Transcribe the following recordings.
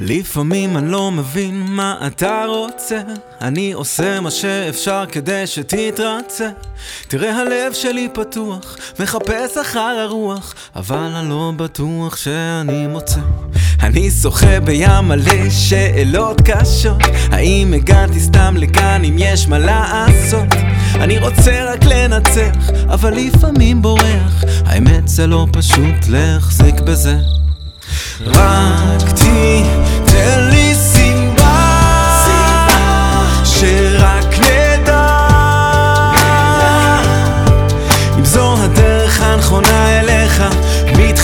לפעמים אני לא מבין מה אתה רוצה. אני עושה מה שאפשר כדי שתתרצה. תראה הלב שלי פתוח, מחפש אחר הרוח אבל אני לא בטוח שאני מוצא. אני שוחה בים מלא שאלות קשות. האם הגעתי סתם לכאן אם יש מה לעשות? אני רוצה רק לנצח, אבל לפעמים בורח. האמת זה לא פשוט להחזיק בזה. רק תיתן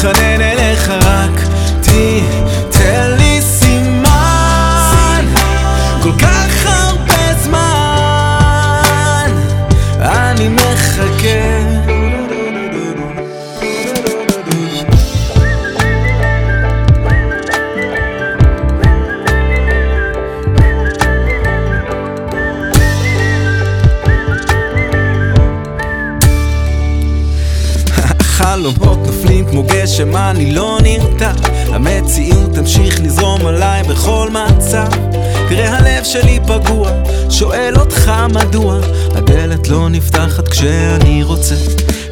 מתחנן אליך נופלים כמו גשם, אני לא נרתע. המציאות תמשיך לזרום עליי בכל מצב. תראה הלב שלי פגוע, שואל אותך מדוע. הדלת לא נפתחת כשאני רוצה.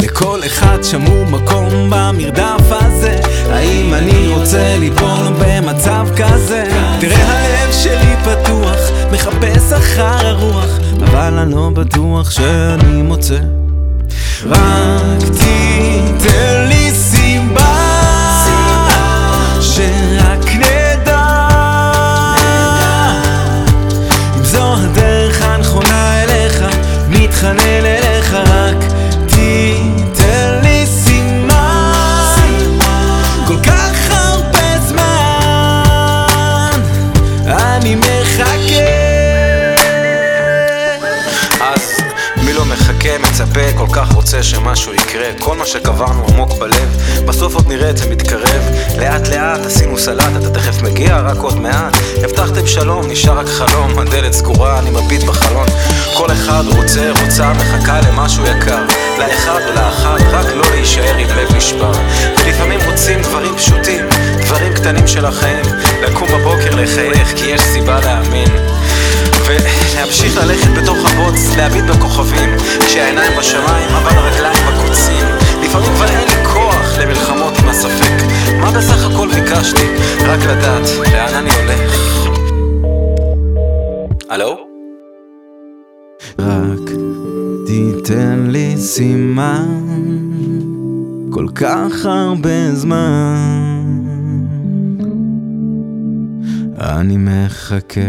לכל אחד שמור מקום במרדף הזה. האם אני רוצה ליפול במצב כזה? תראה הלב שלי פתוח, מחפש אחר הרוח. אבל אני לא בטוח שאני מוצא. רק תיתן מתחנן אליך רק תיתן לי סימן. כל כך הרבה זמן אני מחכה. אז מי לא מחכה, מצפה, כל כך רוצה שמשהו יקרה. כל מה שקברנו עמוק בלב, בסוף עוד נראה את זה מתקרב. לאט לאט עשינו סלט, אתה תכף מגיע, רק עוד מעט. הבטחתם שלום, נשאר רק חלום, הדלת סגורה, אני מביט בחלון רוצה, מחכה למשהו יקר לאחד ולאחת, רק לא להישאר עם לב נשבר. ולפעמים רוצים דברים פשוטים, דברים קטנים של החיים לקום בבוקר לחייך, כי יש סיבה להאמין. ולהמשיך ללכת בתוך הבוץ, להביט בכוכבים כשהעיניים בשמיים אבל הרגליים בקוצים. לפעמים כבר אין לי כוח למלחמות עם הספק. מה בסך הכל ביקשתי? רק לדעת לאן אני הולך. הלו? רק תיתן לי סימן כל כך הרבה זמן. אני מחכה